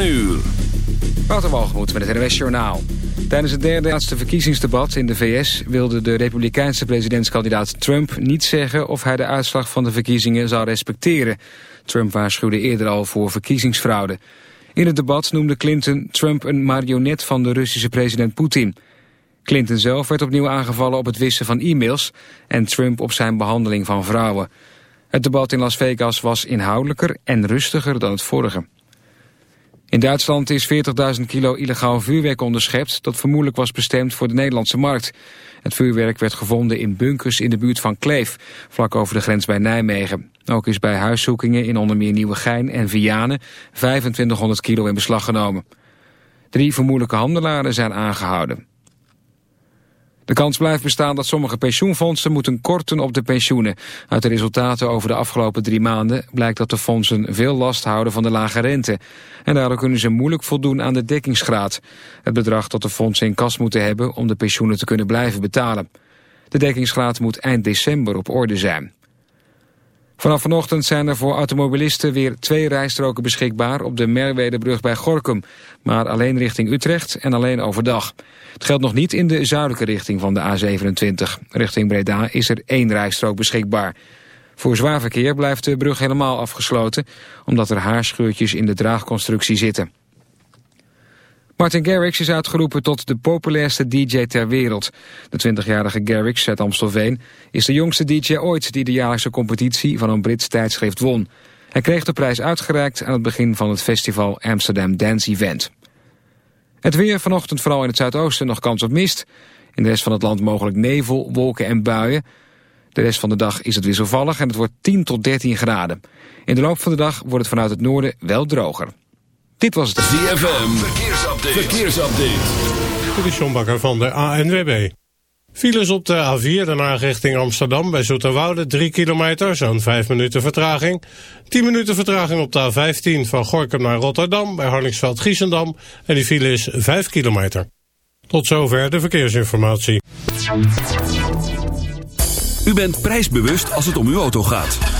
9 uur. Walgemoed met het RWS Journaal. Tijdens het derde laatste verkiezingsdebat in de VS... wilde de republikeinse presidentskandidaat Trump niet zeggen... of hij de uitslag van de verkiezingen zou respecteren. Trump waarschuwde eerder al voor verkiezingsfraude. In het debat noemde Clinton Trump een marionet van de Russische president Poetin. Clinton zelf werd opnieuw aangevallen op het wissen van e-mails... en Trump op zijn behandeling van vrouwen. Het debat in Las Vegas was inhoudelijker en rustiger dan het vorige. In Duitsland is 40.000 kilo illegaal vuurwerk onderschept... dat vermoedelijk was bestemd voor de Nederlandse markt. Het vuurwerk werd gevonden in bunkers in de buurt van Kleef... vlak over de grens bij Nijmegen. Ook is bij huiszoekingen in onder meer Nieuwegein en Vianen... 2500 kilo in beslag genomen. Drie vermoedelijke handelaren zijn aangehouden. De kans blijft bestaan dat sommige pensioenfondsen moeten korten op de pensioenen. Uit de resultaten over de afgelopen drie maanden blijkt dat de fondsen veel last houden van de lage rente. En daardoor kunnen ze moeilijk voldoen aan de dekkingsgraad. Het bedrag dat de fondsen in kas moeten hebben om de pensioenen te kunnen blijven betalen. De dekkingsgraad moet eind december op orde zijn. Vanaf vanochtend zijn er voor automobilisten weer twee rijstroken beschikbaar op de Merwedebrug bij Gorkum. Maar alleen richting Utrecht en alleen overdag. Het geldt nog niet in de zuidelijke richting van de A27. Richting Breda is er één rijstrook beschikbaar. Voor zwaar verkeer blijft de brug helemaal afgesloten... omdat er haarscheurtjes in de draagconstructie zitten. Martin Garrix is uitgeroepen tot de populairste DJ ter wereld. De 20-jarige Garrix uit Amstelveen is de jongste DJ ooit... die de jaarlijkse competitie van een Brits tijdschrift won. Hij kreeg de prijs uitgereikt aan het begin van het festival Amsterdam Dance Event. Het weer vanochtend vooral in het zuidoosten nog kans op mist. In de rest van het land mogelijk nevel, wolken en buien. De rest van de dag is het wisselvallig en het wordt 10 tot 13 graden. In de loop van de dag wordt het vanuit het noorden wel droger. Dit was het ZFM. Verkeersupdate. Verkeersupdate. De Sjombakker van de ANWB. Files op de A4, daarna richting Amsterdam bij Zoeterwoude, 3 kilometer, zo'n 5 minuten vertraging. 10 minuten vertraging op de A15 van Gorkum naar Rotterdam bij Harningsveld-Giessendam en die file is 5 kilometer. Tot zover de verkeersinformatie. U bent prijsbewust als het om uw auto gaat.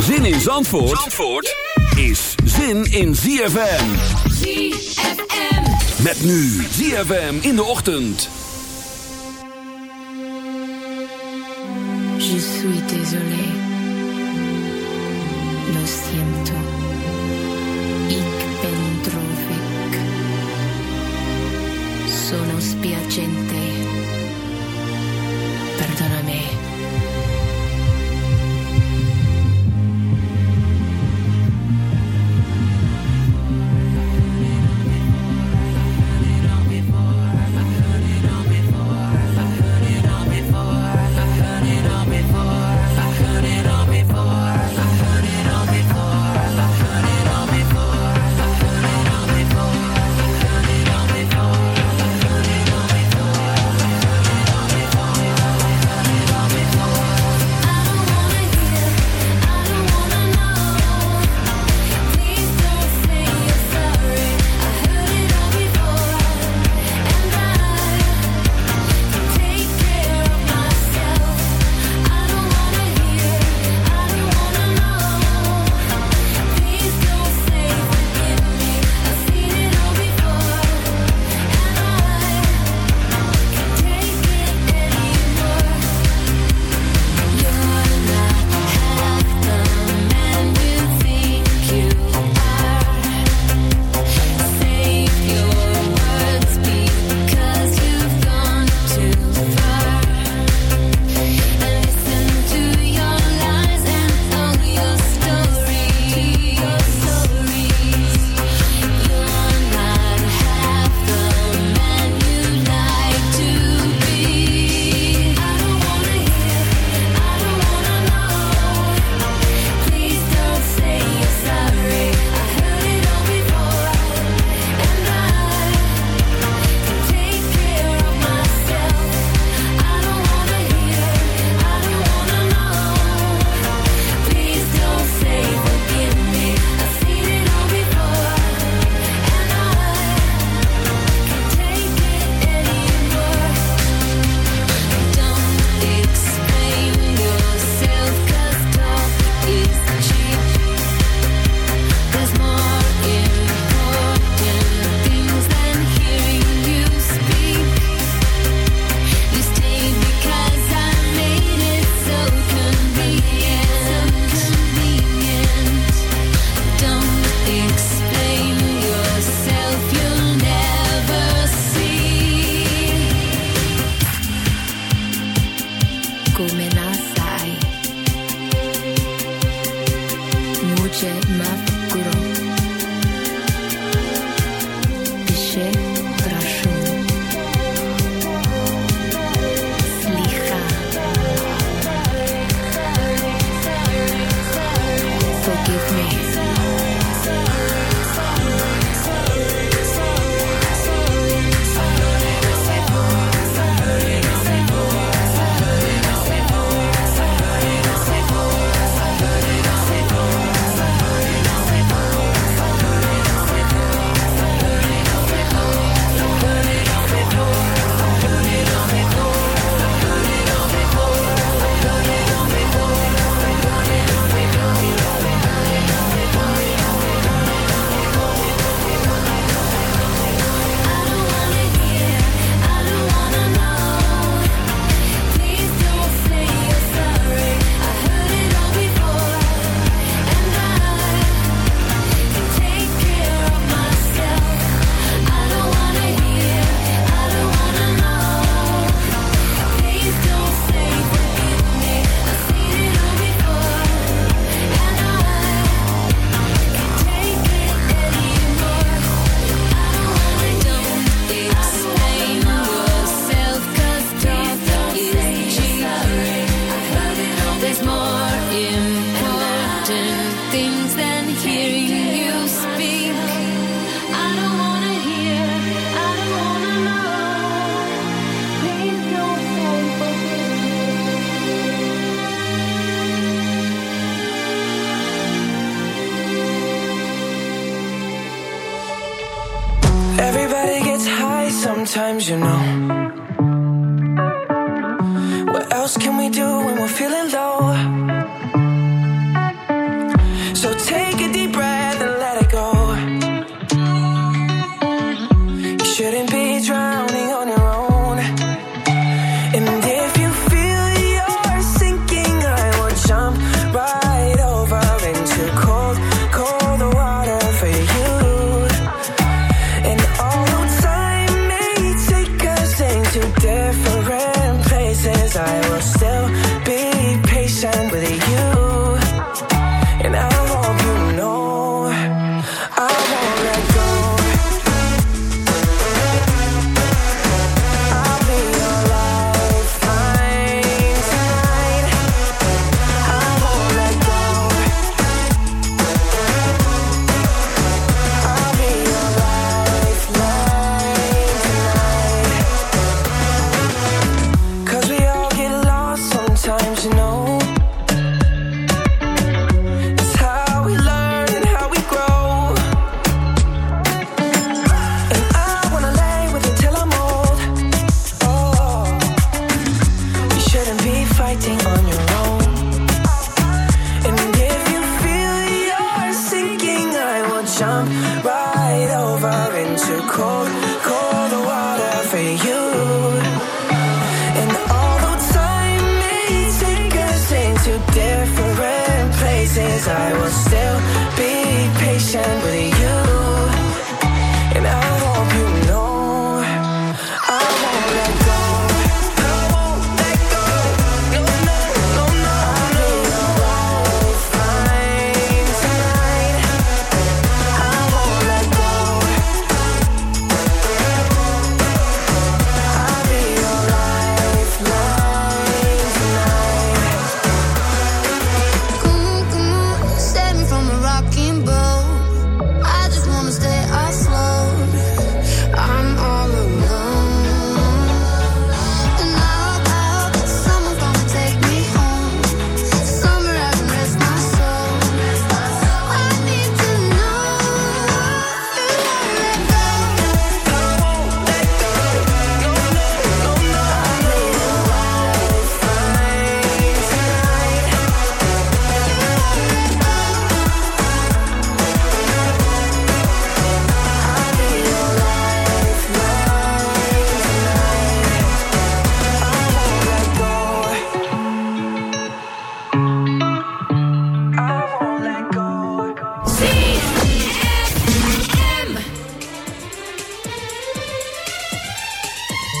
Zin in Zandvoort, Zandvoort is zin in ZFM. ZFM. Met nu ZFM in de ochtend. Je suis désolé. Lo siento. Ik ben droevig. Sono spiacente. Perdonami. Before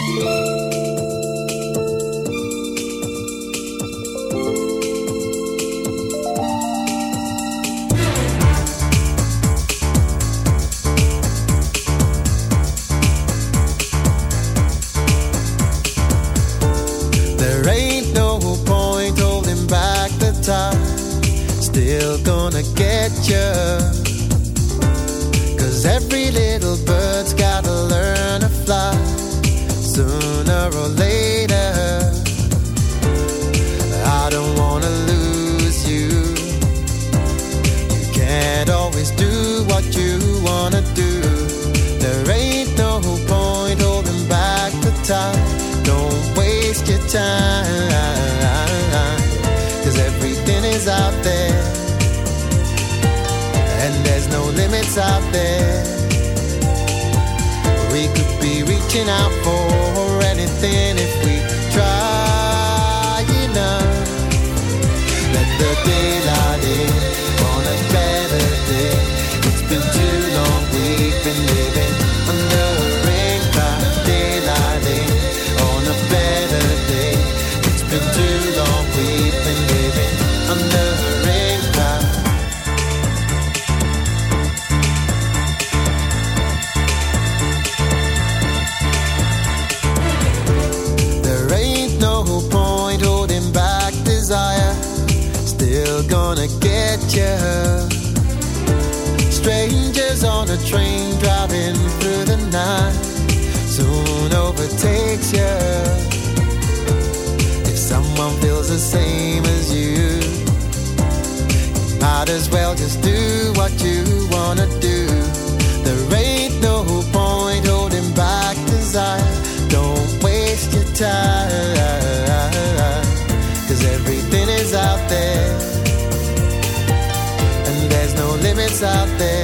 There Might as well just do what you wanna do. There ain't no point holding back desire. Don't waste your time. Cause everything is out there. And there's no limits out there.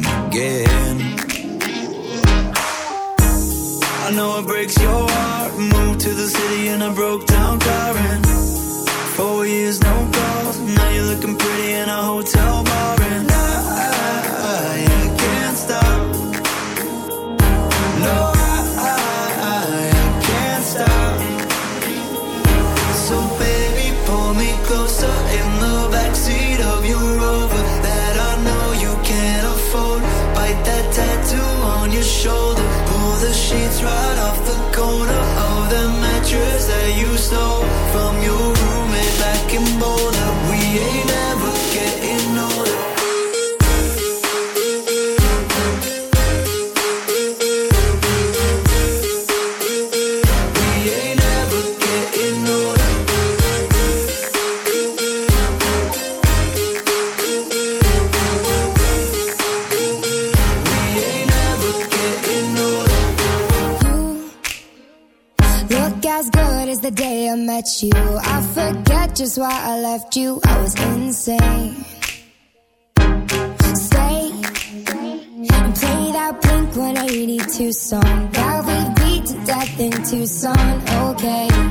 I was insane. Play that 182 song that we beat to death in Tucson. Okay.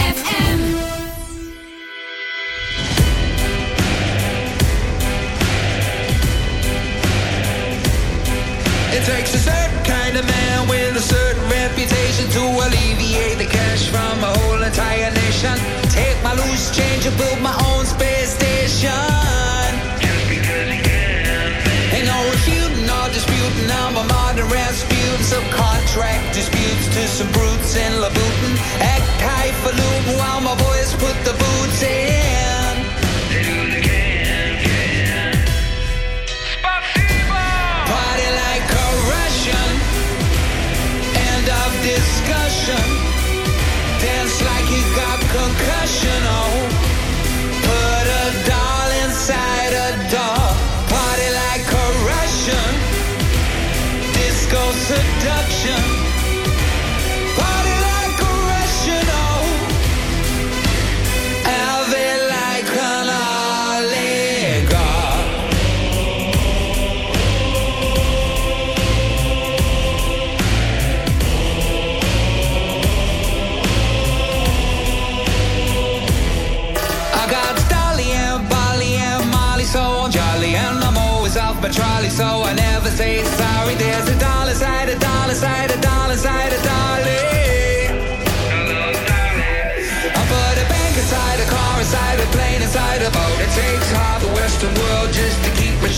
boots in Louboutin. Act high for looting while my boys put the boots in. They do the can, can. Spasibo! Party like a Russian. End of discussion. Dance like you got concussion.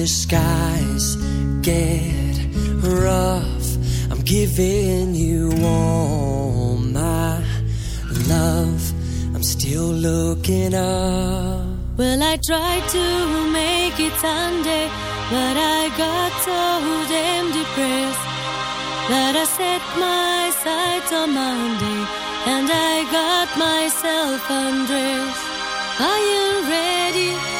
the skies get rough. I'm giving you all my love. I'm still looking up. Well, I tried to make it Sunday, but I got so damn depressed that I set my sights on Monday and I got myself undressed. Are you ready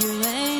you ain't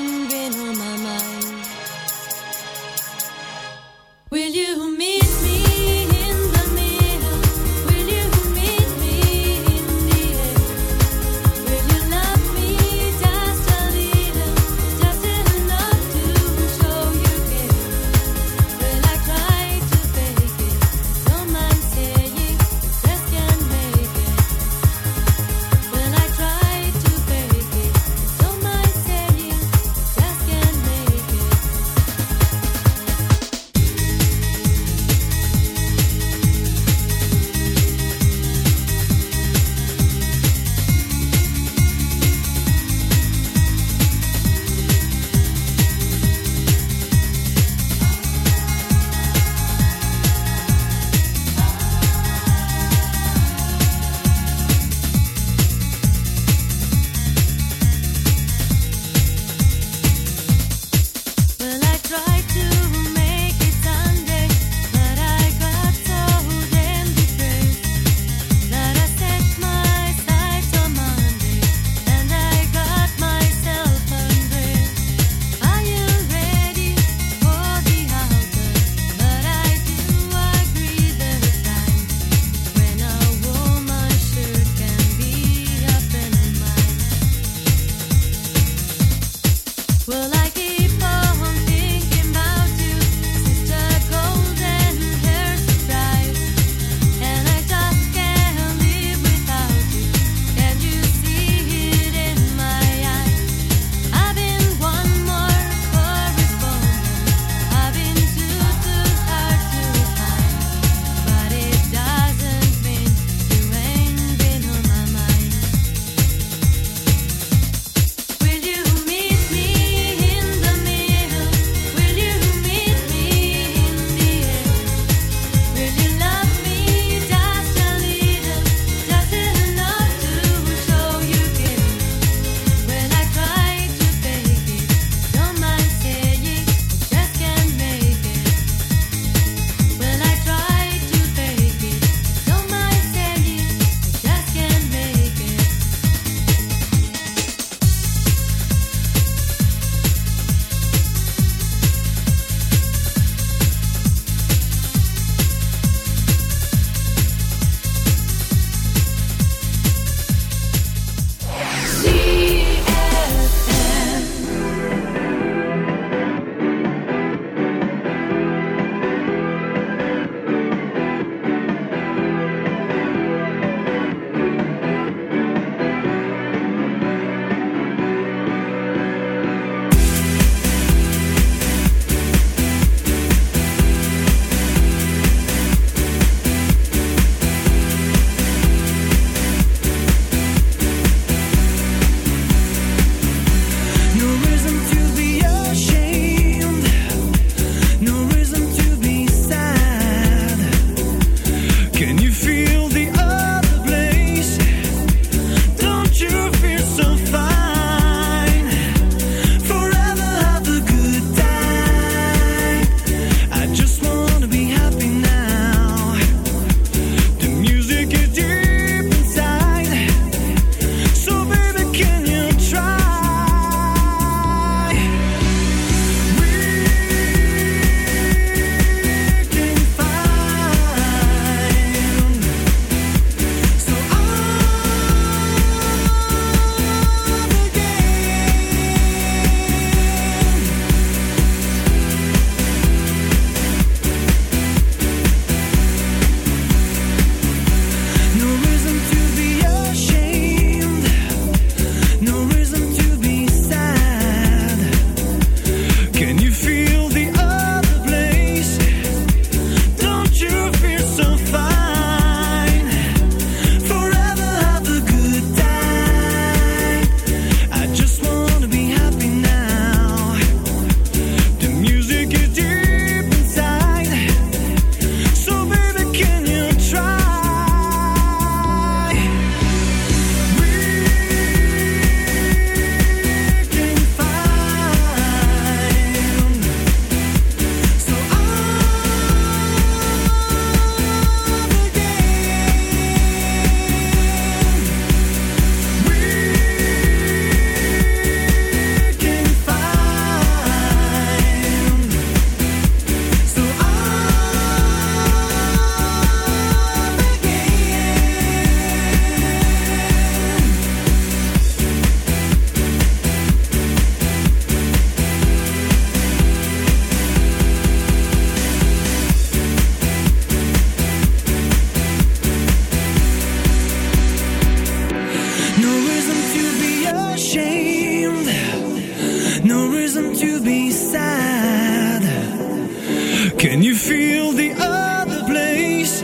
Can you feel the other place?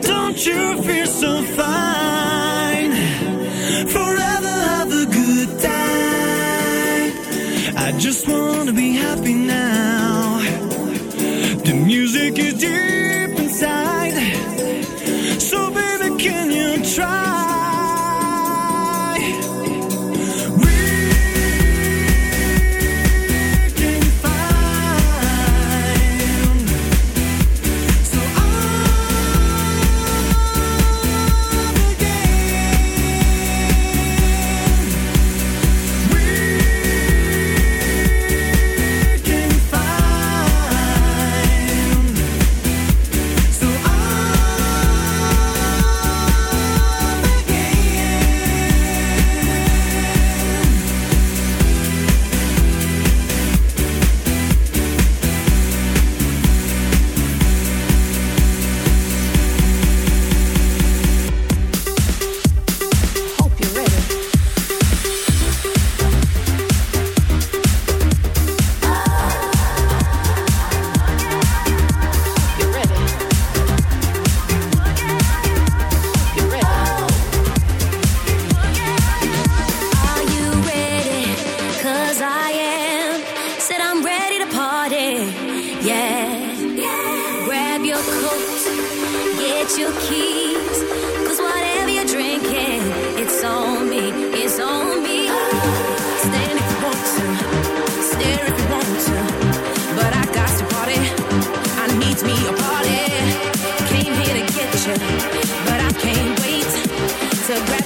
Don't you feel so fine? Forever have a good time. I just wanna be happy now. The music is deep.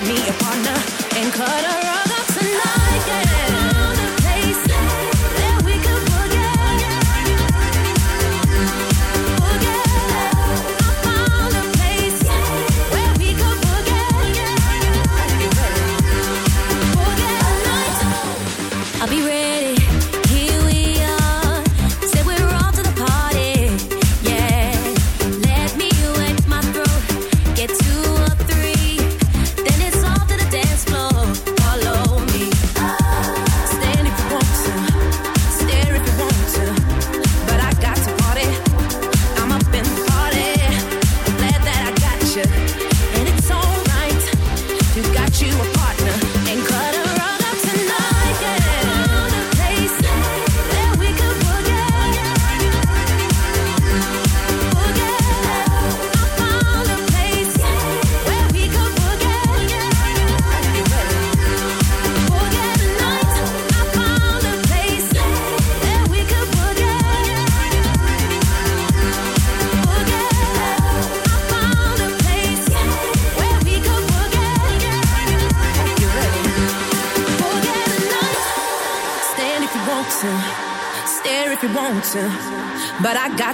me a partner and cut her up.